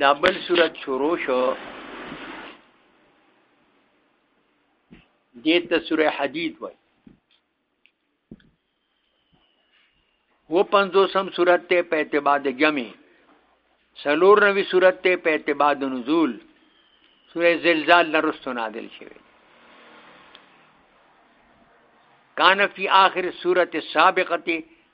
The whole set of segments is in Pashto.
دا بل صورت شروع شو دیتا سوره حدید وای و پنځوسم صورت ته په اعتبار د جمع سلور نوی صورت ته په اعتبار د نزول سوره زلزال لرستو نازل شوه کان فی آخر سورت سابقه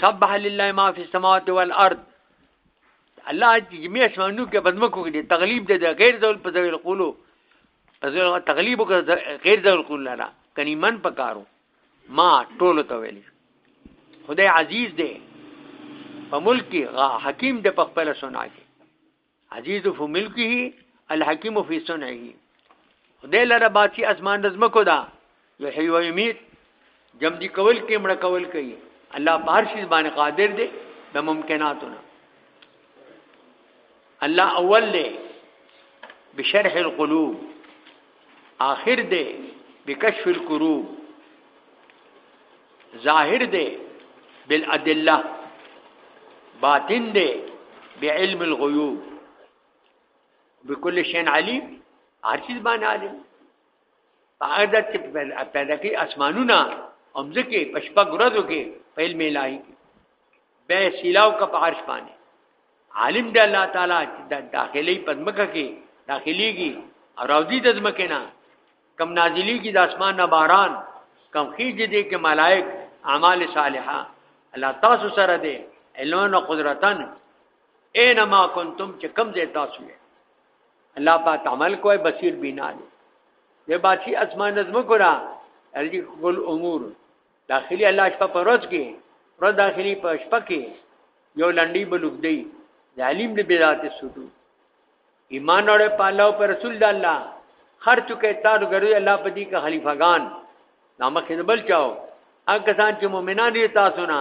سبح لله ما فی السماوات والارض الله چې جميع اسمانو کې بدمکو کې تغلیب دې د غیر ذل په ذل قولو ذل تغلیب کې غیر ذل قول نه کني من پکارو ما ټول ته ویل خدای عزیز دې په ملک کې حکیم دې په خپل سنا کې عزیز فی ملکه الحکیم فی صنعه خدای لره باچی اسمان د زمکو دا یحیی و یمیت جم دی کول کې مړه کول کوي الله په هر شي باندې قادر دی د ممکناتونه الله اول دی بشرح القلوب آخر دی بکشف القروب ظاهر دی بالادله باطن دی بعلم الغیوب بكل شيء عليم هر چیز باندې عالم هغه چې پیدا کوي اسمانونه او ځکه په شپږ ورځو کې په علم الهي به سیلاو کا په عرش باندې عالم دی الله تعالی چې د داخلي پدمکه کې داخليږي او راوځي د ځمکه نه کم نازليږي د اسمان نه باران کم خيږي دې کې ملائک اعمال صالحه الله تاسو سره دی علم او قدرتن اينما کنتم چې کم دې تاسو یې الله پاک عمل کوي بصیر بینا دی دې باچی اسمان نظم کرا ارجی کل امور داخلي الله شپه په ورځ کې ورځ داخلي په شپه کې یو لنډي بلوک دی ظالم دی بذات سوتو ایمان اور پالا او پر رسول الله خر چکه تاسو ګرځي الله په دې کې خلیفګان نامه کې بل چاو هغه ځان چې مؤمنان دي تاسو نه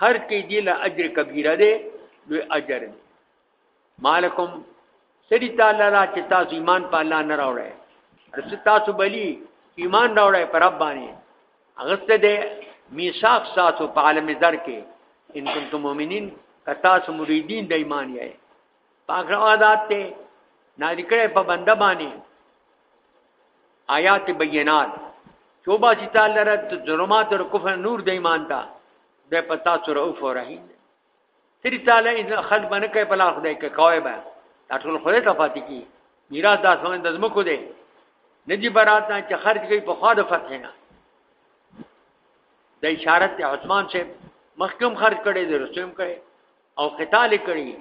خر کې دی له اجر کبیره دی لوی اجر دی مالکم سړي تعالی را چې تاسو ایمان په الله نه راوړی رسې تاسو بلی ایمان راوړی پر رب باندې هغه څه دې میثاق ساتو په عالم در کې ان کنتم مؤمنین کتا سو مریدین د ایمان یې پاک عادت ته ناذکره په بنده باندې آیات بینات چوبا چې تعالی رات ظلمات او کفر نور د ایمان ته د پتا سره او فرحین سری تعالی اذن خلق باندې کوي بلار خدای کې کوي به دا ټول خدای ته پاتې کی میراث دا سمند د زمکو دی ندی برات نه چې خرج کوي په خوا د فتح نه د اشارت عثمان چې مخکم خرج کړي د رسوم کړي او قتال کړي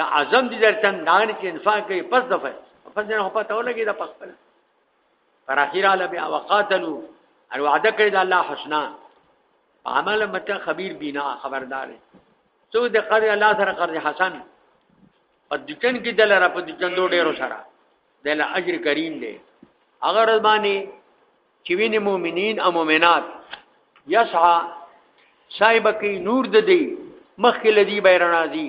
د اعظم دي درتن دان کې انفاق کوي پس دفعه پس نه په تاو لګي د پخپل پر اخیره له بیا وقاتلو ان وعده کړی د الله حسنا عمل مت خبير بنا خبردار سو د قرض الله سره قرض حسن په دچن کې دل را په دچن دو ډیرو سره دل اجر کریم دی اگر باندې چې وین مؤمنین او مؤمنات یسعا صاحب کی نور د دی مخکې لدی بیرنا دی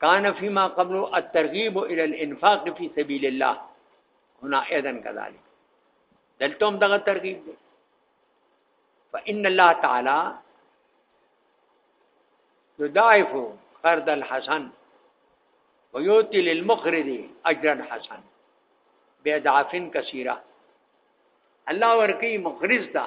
کان فيما قبل الترغيب الى الانفاق في سبيل الله هنا اذن كذلك دلتم دغه ترغيب دي فان الله تعالى يضاعف قرض الحسن ويؤتي للمقرض اجرا حسنا باضعاف كثيره الله ورکی مقرض دا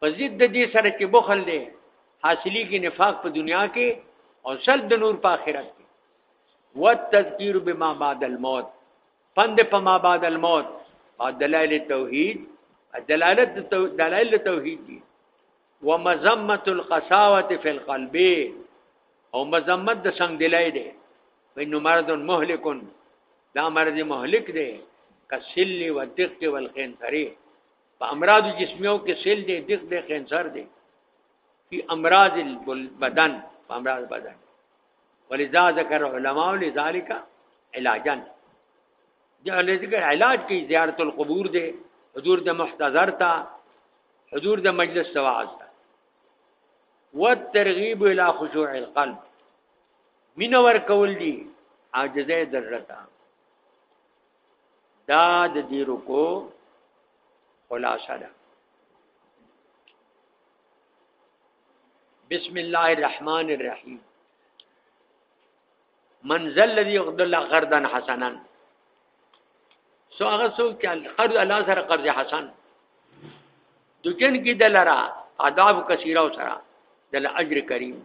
په ضد د دې سره چې بخل دی حاصلې کې نفاق په دنیا کې او سل د نور په آخرت کې والتذکیر بما بعد الموت پند په ما بعد الموت او دلائل توحید دلالت دلائل توحید دي ومذمت القساوه فی القلب او مذمت د څنګه دلای دی وینو مرض مهلکون دا مرض مهلک دی کسلی و دقت والخنثری په امراض جسمیو کې سیل دی دغ دی کینسر دی فی امراض البدن په امراض بدن ولذا ذکر علماء لذالک علاجا دا ذکر علاج کی زیارت القبور دی حضور د محتضر تا حضور د مجلس سواز تا والترغیب الى خشوع القلب مینور کول دی عاجزه درتا دا د دې رکو خلاصه ده بسم الله الرحمن الرحیم منزل الذي يقدر الله قرضا حسنا سو هغه سو چې قرض الله سره قرض حسن دکن کې دلرا آداب کثیره او سره دل اجر کریم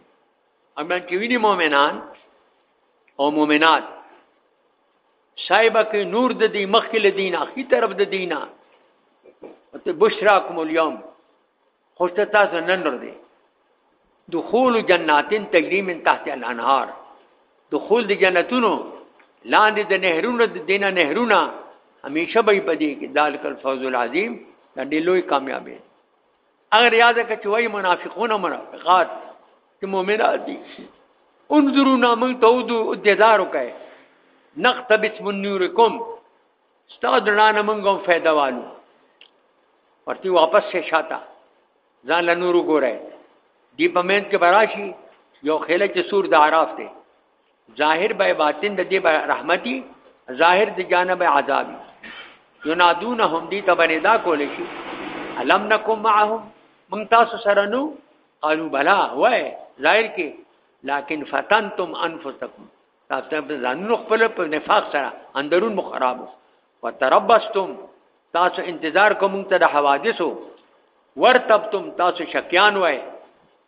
امن کې ویني مؤمنان او مؤمنات صاحب کې نور د دې مخ کې لدینا خي طرف د دینا ته بشراکم اليوم خوش ته تاسو نن ور دي دخول جناتن تجري من تحت الانهار دخول د جنتونو لاندې د نهرونو د دینه نهرونه همیشه به پدې کې ذالک الفوز العظیم دا ډېر لوی کامیابی اگر یاد کړه چې وای منافقون منافقات چې مؤمنان دي انظروا نامن ته ودو دیدار وکای نقتبس من نورکم استاد رانه منګم فائدہ والو ورته واپس شي شاته ځان له نور ګوره دی په مېند کې براشي یو خېله چې سور د عراف دی ظاهر به باطن د دې رحمتي ظاهر د جانب عذابي ينادونهم دي تبني دا کول شي الم نکم معهم من تاسو سره نو قالو بلا وای ظاهر کې لكن فتنتم انفسكم تاسو په ځانونو خپل په نفاق سره اندرون مخرابو وتربستم تاسو انتظار کوم ته د حوادثو ورتبتم تاسو شکیان وای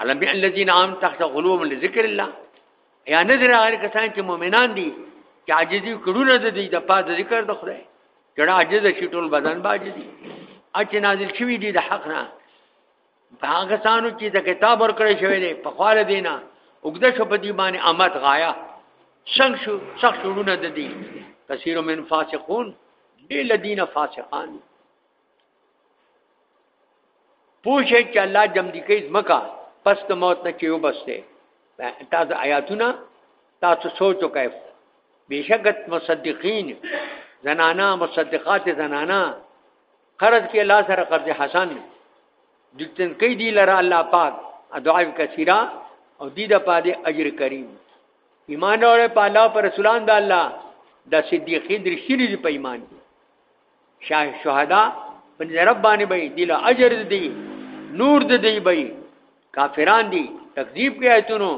علم بیا الذين عام تخت غلوم لذکر الله یا نظر هغه کسان چې مؤمنان دي چې عاجزي کړونه د دې د پاد ذکر د خدای کړه عاجز شي ټول بدن باجدي اچ نازل شوی دي د حق نه هغه سانو چې د کتاب ورکړی شوی دی په خاله دینا وګد شو په دی باندې امت غایا څنګه شو څخه شروع د دې کثیر من فاسقون دې لدین فاسقان پوښی چې الله جمع دي کوي زمکا پس د موت نه چې وبسته تاسو آیاتونه تاسو سوچ وکړئ بشکت مصدقین زنانا مصدقات زنانا قرض کې الله سره قرض حسن دکتن کوي دی لره الله پاک دعا کثیره او دې د پاده اجر کریم ایمان اورې په الله پر رسولان د الله د صدیقین درشینی په ایمان کې شاه شهدا په رب باندې به دی له اجر دی نور د دی به کافران دي تکذیب کوي ایتونو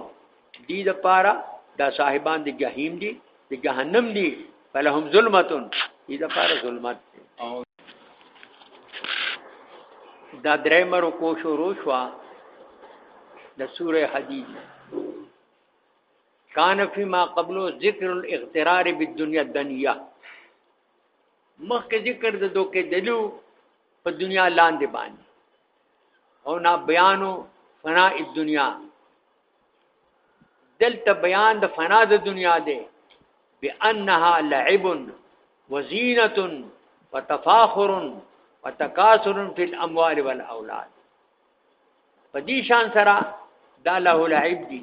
دی د پاره دا صاحبان د جهنم دي د جهنم دي فلهم ظلمتون دی د پاره ظلمت او دا درې مرو کو شروع شو د سوره حدید کان فی ما قبلو ذکر الاغترار بالدنیا الدنیا مخکې ذکر د دوکې دلو په دنیا لاندې باندې او نا بیانو فنا الدنیا دلته بیان د فنا د دنیا دی بانها لعب وزینه وتفاخر وتکاثر فی الاموال والاولاد په دې شان سره دا له لعب دی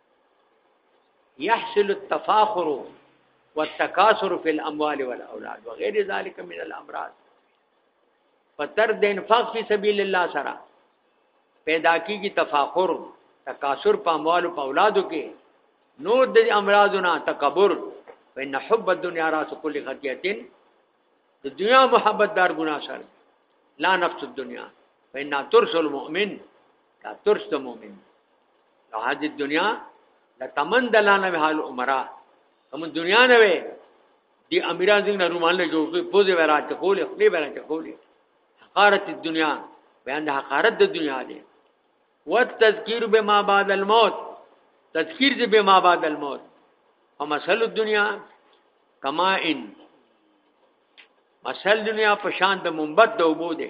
يحصل التفاخر والتكاثر في الاموال والاولاد وغير ذلك من الامراض فتر د انفاق فی سبیل الله سره پیدا کیږي تفاخر تکاثر په اموال او اولادو کې نور د امراضنا تکبر وان حب الدنيا راس كل خطيه د دنیا محبت دار ګنا سره لا نفس الدنيا وان ترسل مؤمن دا ترش د مؤمن دا حج دنیا دا تمن دلانه به حال عمره تمن دنیا نه وي دي امیران دین رومال له جوړ کوي پوزه ورا ټکول خپل ورا ټکول حقارت الدنیا بیان د حقارت د دنیا دی والتذکیر بما بعد الموت تذکیر دی بما بعد الموت ومثل الدنیا کما ان مثل دنیا پشان د منبت د وبو دی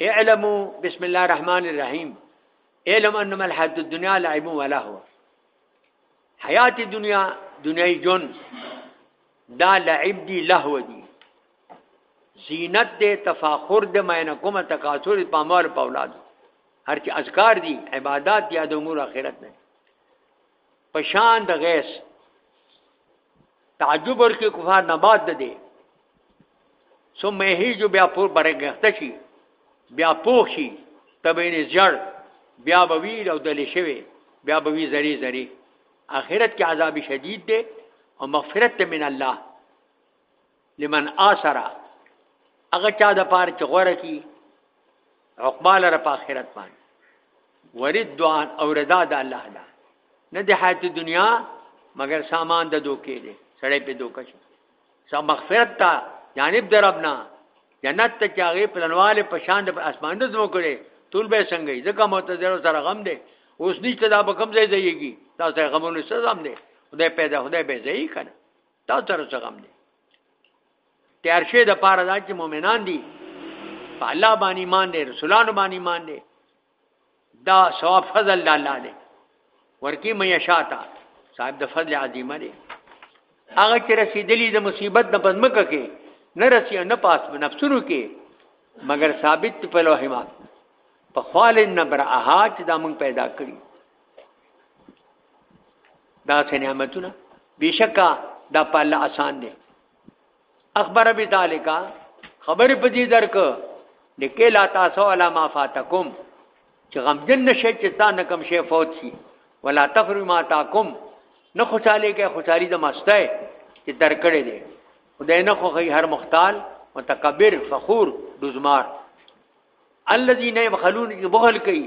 اعلموا بسم الله الرحمن الرحیم علم انما الحد الدنيا لعب ولا هو حیات دنیا دنیای جون دا لعب دی لهو دی زینت دے تفاخر دے مینه کومه تکاثر په مال په اولاد هر چې اذکار دي عبادت دي د امور اخرت نه پشان د غیث تعجب ورکی کفار نماز ده دی ثم یهیجو بیا پور برګخته شي بیا پوخ شي تبین زړ بیا بویل او دلی شوی بیا بوی زری زری آخرت کې عذاب شدید دی او مغفرت من الله لمن آثر هغه چا د پاره چې غوړه کی عقبال را په آخرت باندې ورید دعا او رضا د الله دا نه د حیات دنیا مگر سامان د دوکې دی سړی په دوکه شي سم مغفرت تا جانب در ربنا جنت ته چاغې پلنواله په شان د اسمان د زمو کړي ټول به څنګه ځکه معتذر سره غم دی اوس نشته دا به کم ځای ځایږي تاسو غمونو سره غم دی خدای پیدا خدای به ځای کنه دا تر څه غم دی تیار شوی د پاره دا چې مؤمنان دي په الله باندې ایمان دي رسولانو باندې ایمان دي دا ثواب فضل د الله دی ورکی مې شاته صاحب د فضل عظیمه دی هغه چې رسیدلی د مصیبت د پزمکه کې نه رسی نه پاس په نفسونو کې مگر ثابت په لوح ما په خال نبر اها چې دا مونږ پیدا کړی دا سه نعمتونه بشکا دا په الله آسان دي اخبر بذالک خبر په دې درک لکه لا تاسو علا ما فاتکم چې غمجن نشي چې تا نه کم شي فوت شي ولا تفر ما تاکم نه خوشاله کې خوشالي د مستای چې درکړې دي خدای نه خو هر مختال متکبر فخور دزمار الذين يبخلون کی بخل کوي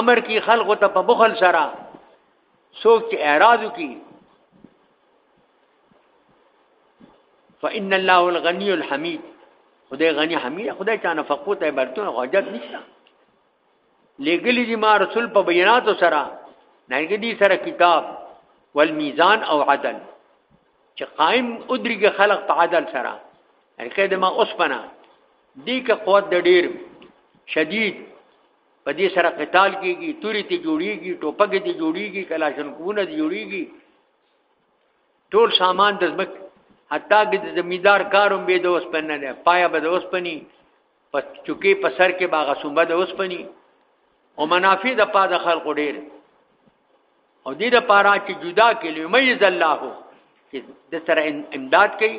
امر کی خلق ته په بخل سره سوچ چې اعراض کی فان الله الغني الحميد خدای غني حمید خدای چانه فقوت عبارتونه حاجت نشته لګلی دي ما رسول په بینات سره نګ دي سره کتاب والمیزان او عدل چې قائم ادریګه خلق په عدل سره هرکه د ما اوس پنه دی که قوت د ډیر شدید په دې سره قتال کیږي توري ته جوړیږي ټوپک ته جوړیږي کلاشنکونه ته جوړیږي ټول سامان د زمک حتی کې د زمیدار کاروم به د اوسپن نه پایا به د اوسپنی پس چوکي په سر کې باغه سومبه د اوسپنی او منافع د پاد خلق ډیر او دې د پاره چې جدا کې لومي زلاه چې د سره امداد کوي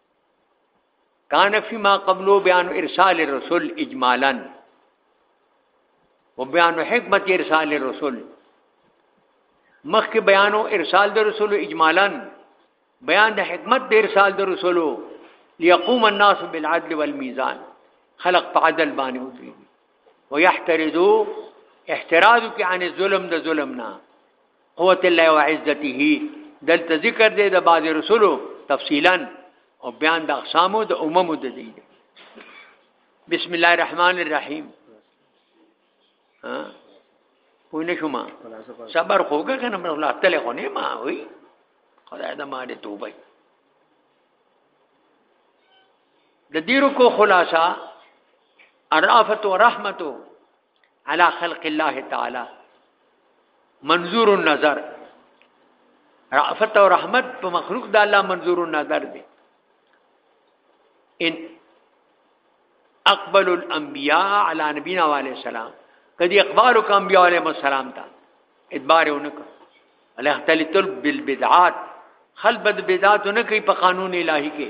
کان فی ما قبلو بیان ارسال الرسل اجمالا و بیان حکمت ارسال الرسل مخک بیانو ارسال د رسول اجمالا بیان د حکمت د ارسال د رسولو ليقوم الناس بالعدل والميزان خلق په عدل باندې ودري ويحترزو احتراز کې عن الظلم د ظلم نه قوت الله او عزته دلته ذکر دی د بعض رسولو تفصیلا او بیان د اقسامو د اممو د دی بسم الله الرحمن الرحیم ها پوه نه شوم صبر خوګه کنه مړ لا تل خو نه ما وی خدای دا ما دې توبه د دیرو کو خلاصہ الرافت و رحمتو علی خلق الله تعالی منظور النظر رافت او رحمت په مخلوق د الله منظور النظر دی ان اقبل الانبیاء علی نبینا علیہ السلام کدی اقبال وک انبیاء علیہ السلام ته ادبار ونک علی اختلط بالبدعات خلبد بدعات نه کوي په قانون الهي کې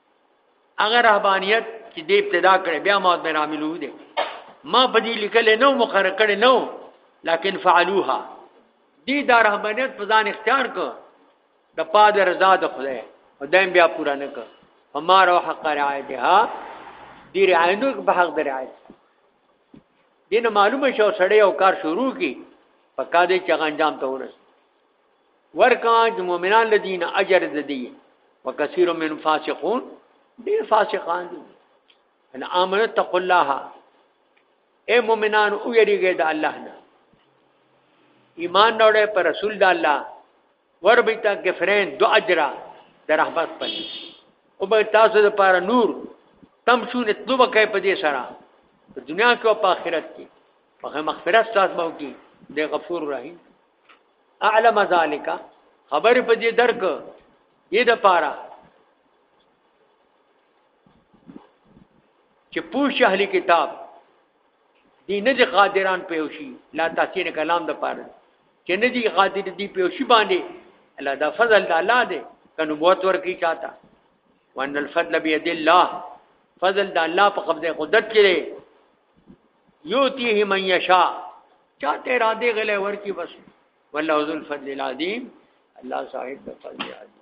هغه رهبانيت چې دې ابتدا کړې بیا ما د عاملو دي ما په دې لیکل نه مقرر کړي نو لکن فعلوها دې دا رهبانيت په ځان اختیار کړ د پاد رضا د خدای او دیم بیا پورا نه کړ همار او حق رعایتها دې رعایتو په حق درعایت دین معلومه شو سړی او کار شروع کی پکا دې چغ انجام ته ورس ورکا د مؤمنان لدین اجر د دی وکثیر من فاسقون ډیر فاسقان دي ان امنه تقوا الله اے مؤمنان او یریږئ د الله نه ایمان راوړې پر رسول د الله ور به تا کفرین دو اجرا د رحمت پني او به تاسو د پاره نور تم شو نه تلو وکای په دې سره په دنیا کې او په آخرت کې په مغفرت سات مو کې د غفور رحیم اعلم ذالک خبر په دې درک یې د پاره چې پوښ اهلی کتاب دی نه دي قادران پیوشي لا تاسین کلام د پاره چې نه دي قادر دي پیوشي باندې الله دا فضل د الله دی کنو بوت ورکی چاته وان الفضل بيد الله فضل د الله په قبضه قدرت کې دی یوتیه من یشا چاته را دې غلې ورکی بس والله ذو الفضل العظیم الله صاحب د فضل عظیم